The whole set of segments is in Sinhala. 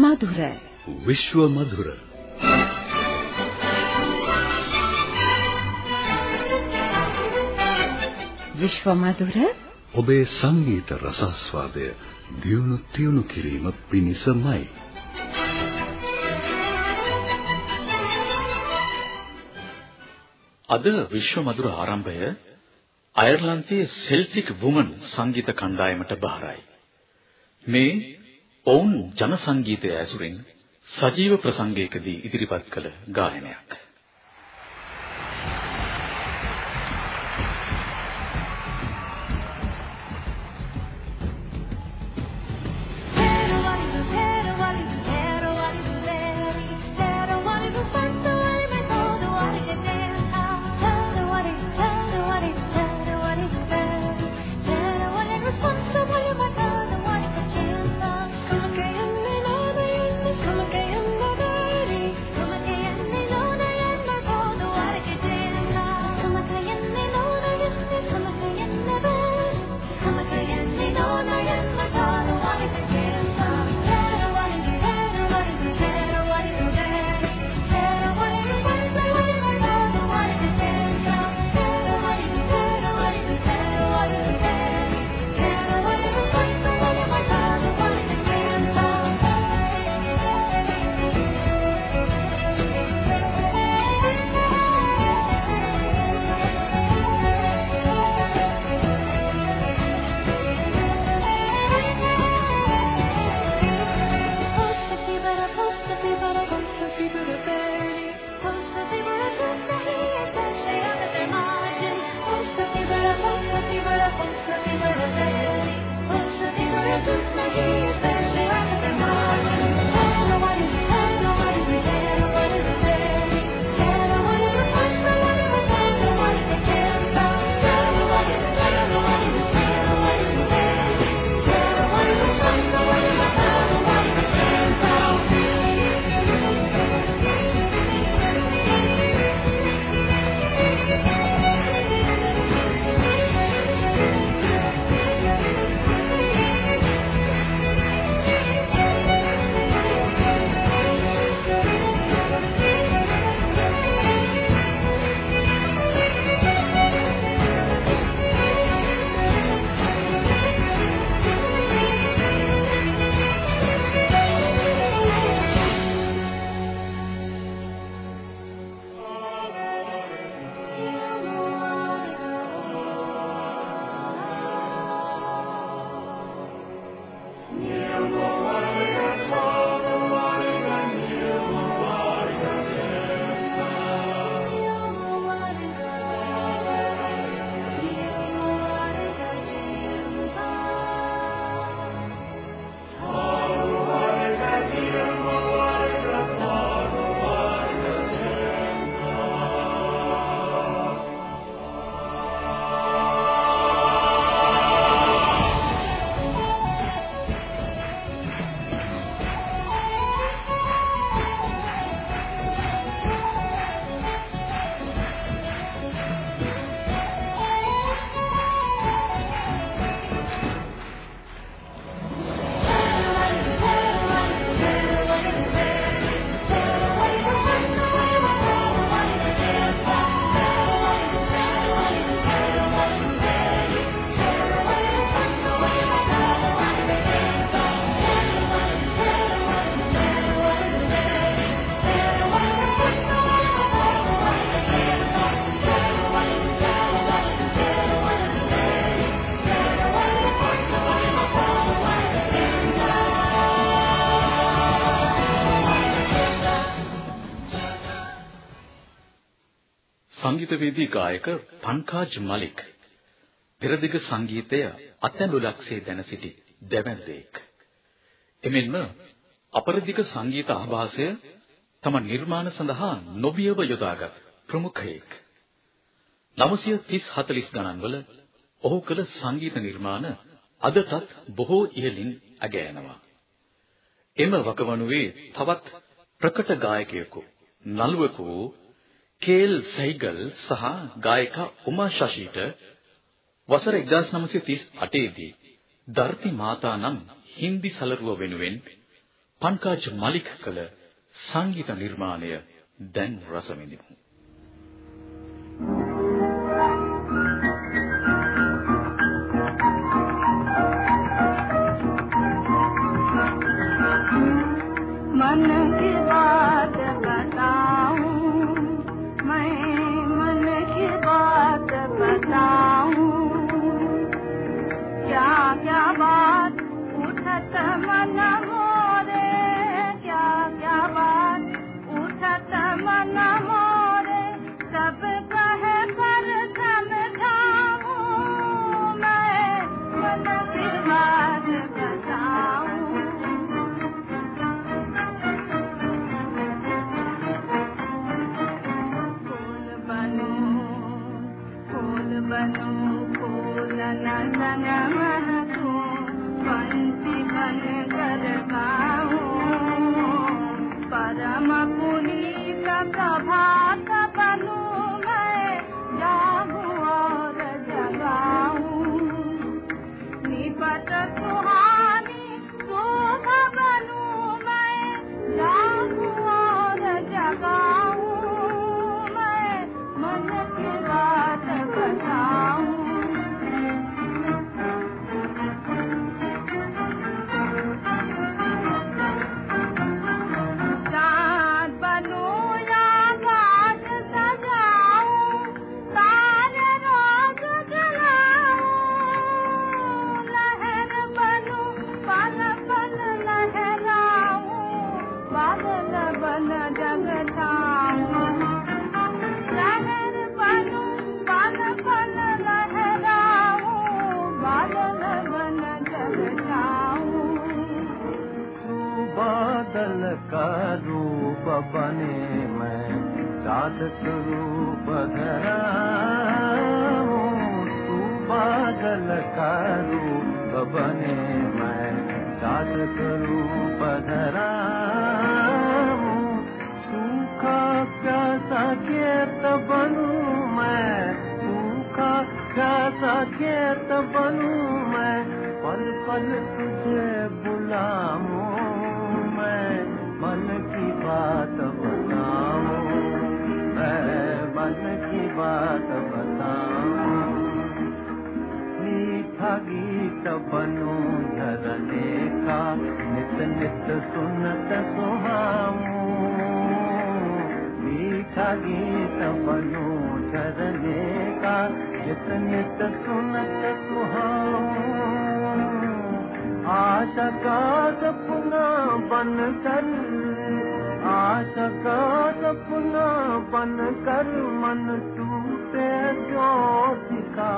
මధుර විශ්ව මధుර විශ්ව මధుර ඔබේ සංගීත රසස්වාදය දියුණු තියුණු කිරීම පිණිසමයි. අද විශ්ව මధుර ආරම්භය අයර්ලන්තයේ සෙල්ටික් වුමන් සංගීත කණ්ඩායමට බාරයි. මේ ඔවුන් ජන සංගීතය ඇසුරින් සජීව ප්‍රසංගයකදී ඉදිරිපත් කළ ගායනයක්. සංගීතවේදී ගායක පන්කාජ් මලික් පෙරදිග සංගීතය අත්ඇඳුලක්සේ දැන සිටි දැවැන්තෙක්. එමෙන්ම අපරදිග සංගීත ආభాසය තම නිර්මාණ සඳහා නොබියව යොදාගත් ප්‍රමුඛයෙක්. 930 40 ගණන්වල ඔහු කළ සංගීත නිර්මාණ අදටත් බොහෝ ඉහළින් අගයනවා. එම වකවණුවේ තවත් ප්‍රකට ගායකයෙකු නළුවෙකු කේල් සයිගල් සහ ගායිකා උමා ශශීට වසර 1938 දී ධර්ති මාතා නම් හින්දි සලරුව වෙනුවෙන් පන්කාච් මලික් කළ සංගීත නිර්මාණය දැන් රස විඳිමු. 老婆。बादल का रूप बने मैं चादक रूप धरा तू बादल का रूप बने मैं चादक रूप धरा प्यासा खेत बनू मैं भूखा खेत बनू मैं, पल पल तुझे बुलाऊ मैं, मन की बात बताऊ, मैं मन की बात बताऊ। मीठा गीत बनू धरने का, नित नित सुनत सो गीत बनो झरने का जितने सुनत सुहा आशा का सपना बन कर आशा का सपना बन कर मन टूटे जो सिका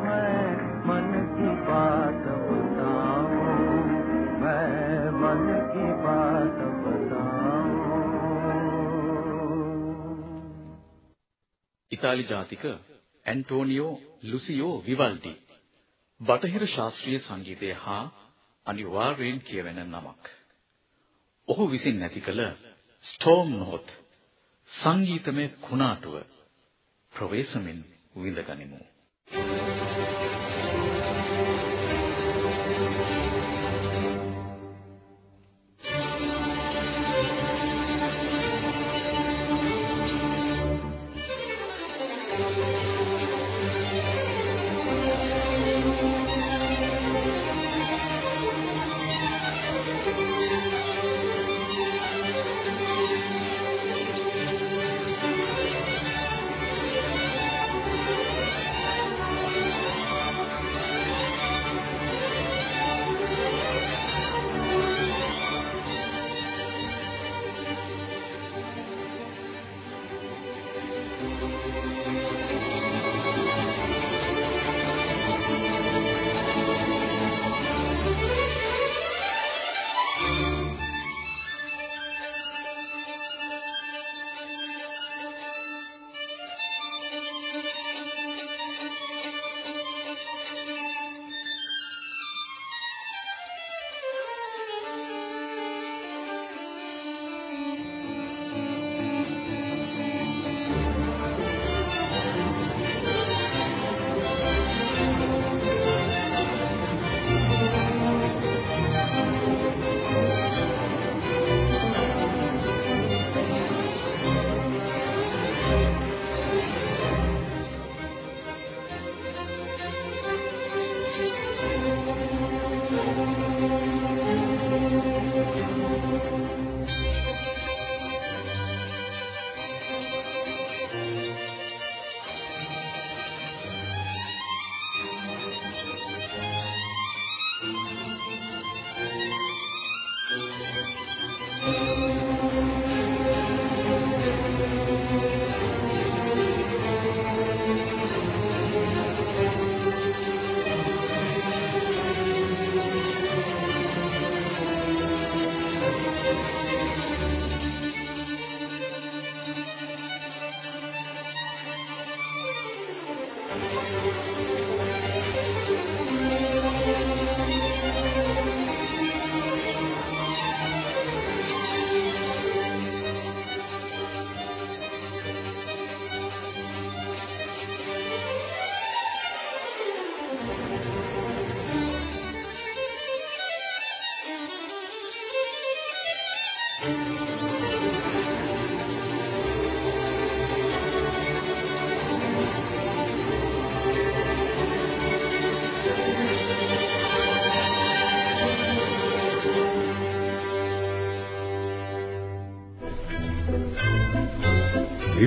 मैं ඉතාලි ජාතික ඇන්ටෝනියෝ ලුසියෝ විවල්ඩි බටහිර ශාස්ත්‍රීය සංගීතය හා අනිවාර්යෙන් කියවෙන නමක්. ඔහු විසින් නැති කළ ස්ටෝම් නෝත් සංගීතමය කුණාටුව ප්‍රවේශමෙන් විඳගනිමු. Thank you.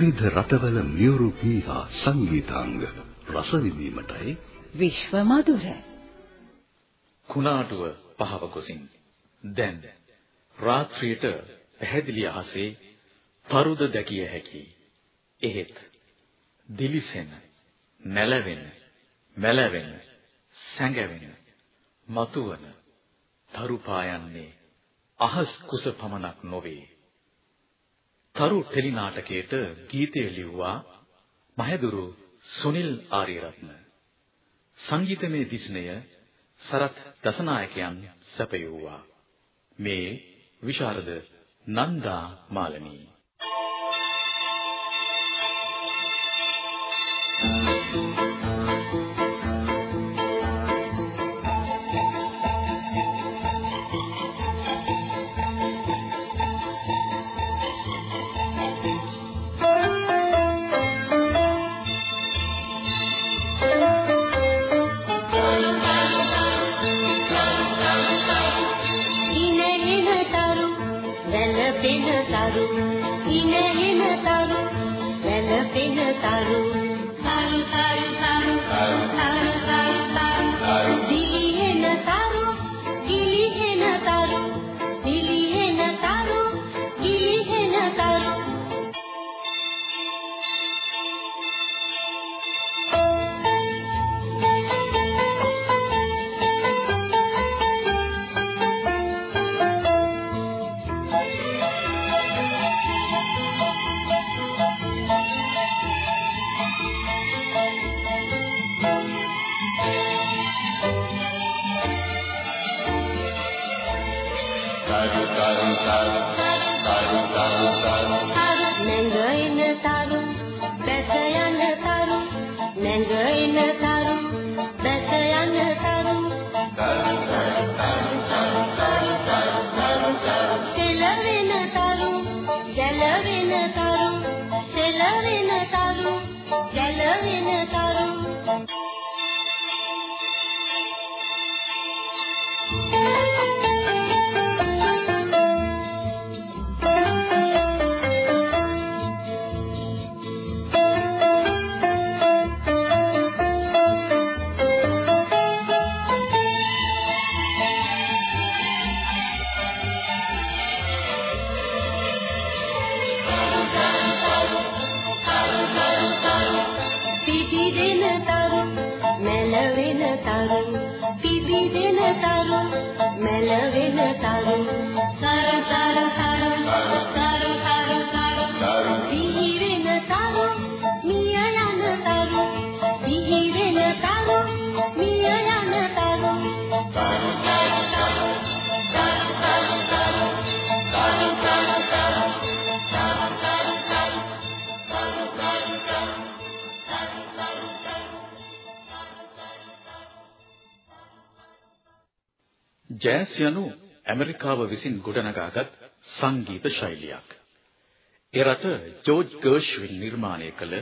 විවිධ රටවල මියුරු පීහා සංගීතාංග රස විඳීමටයි විශ්ව මధుර කුණාටුව පහව ගොසින් දැන් රාත්‍රියට පැහැදිලි අහසේ පරුද දැකිය හැකි. එහෙත් දිලිසෙන නැලවෙන මැලවෙන සැඟවෙන මතුවන තරු පායන්නේ අහස් කුස පමණක් නොවේ තරු ටෙලි නාටකයට ගීතය ලිව්වා මහදුරු සුනිල් ආරියරත්න. සංගීතමය දිස්නය සරත් දසනායකයන් සැපයුවා. මේ විශාරද නන්දා මාලනී. ජෑස් යනු ඇමරිකාව විසින් ගොඩනගාගත් සංගීත ශෛලියක්. ඒ රට ජෝර්ජ් ගර්ෂ්වින් නිර්මාණය කළ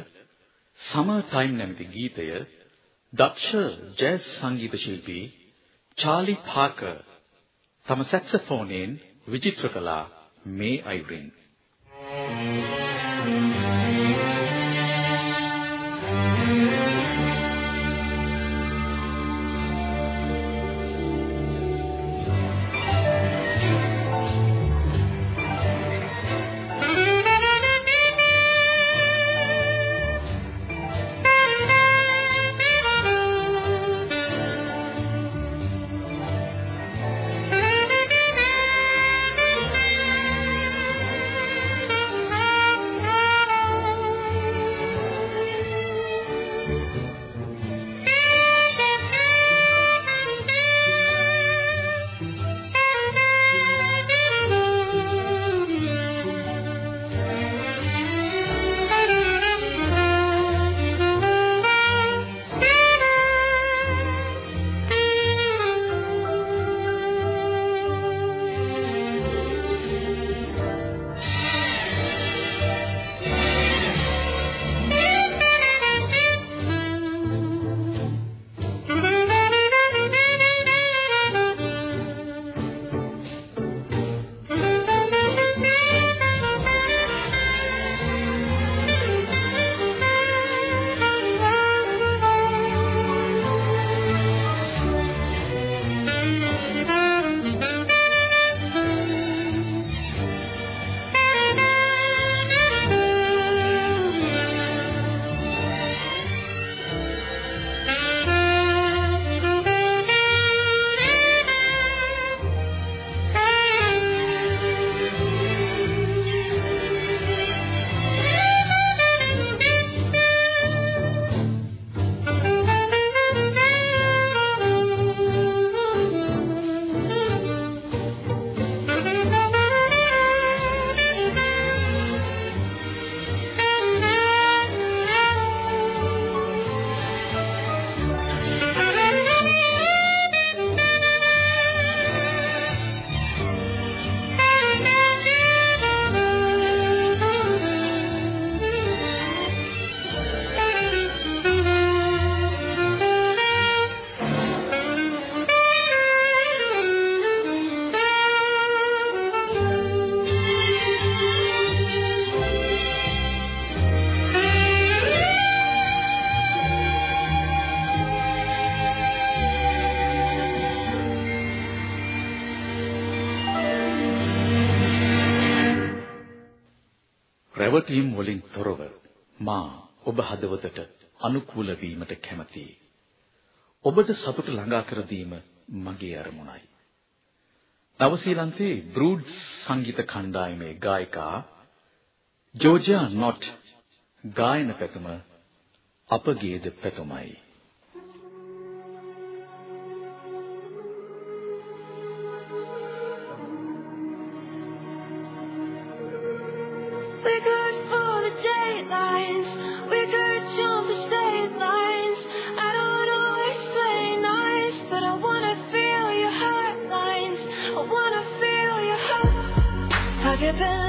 සමර් ටයිම් නැමැති ගීතය දක්ෂ ජෑස් සංගීත ශිල්පී චාලි පාකර් තම සැක්සෆෝනයෙන් විචිත්‍ර කළා මේ අයුරින්. රැවටීම් වලින් තොරව මා ඔබ හදවතට අනුකූල වීමට කැමැතියි. ඔබට සතුට ළඟා කර දීම මගේ අරමුණයි. නවසීලන්තයේ බෲඩ්ස් සංගීත කණ්ඩායමේ ගායිකා ජෝර්ජියා නොට් ගායන පැතුම අපගේද පැතුමයි. living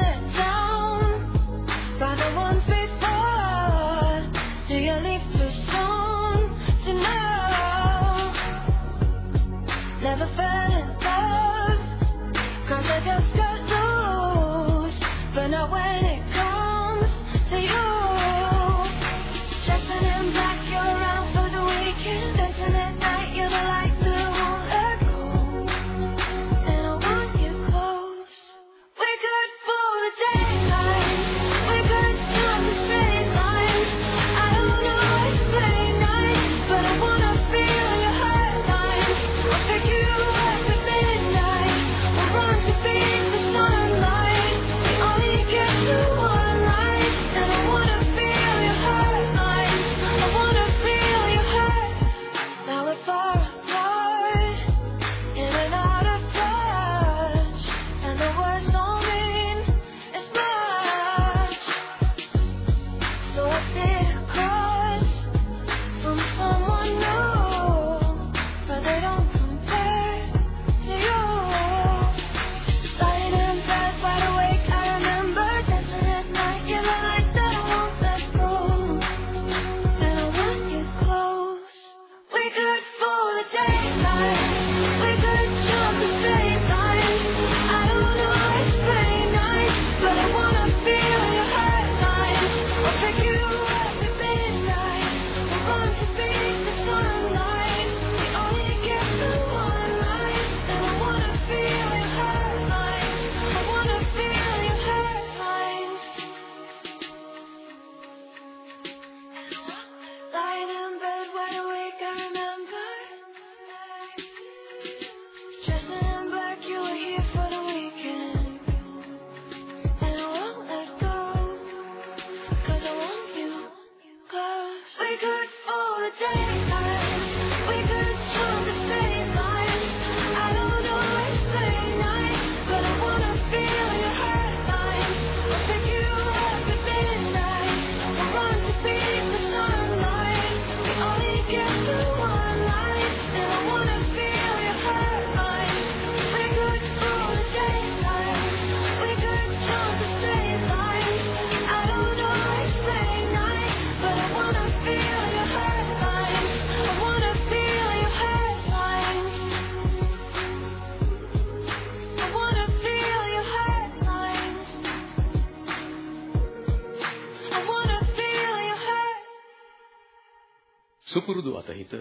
සුපුරුදු අතහිත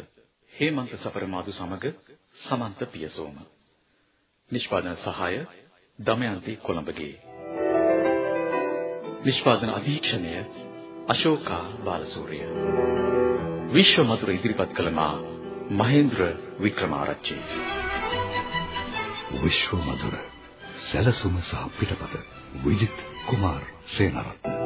හේමන්ත සපරමාදු සමග සමන්ත පියසෝම. නිෂ්පාදන සහාය දමයන්ති කොළඹගේ. නිෂ්පාදන අධීක්ෂණය අශෝකා බාලසූරිය. විශ්ව මధుර ඉදිරිපත් කළ මා මහේන්ද්‍ර වික්‍රමාරච්චි. විශ්ව මధుර සැලසුම සහ පිටපත විජිත් කුමාර් සේනරත්න.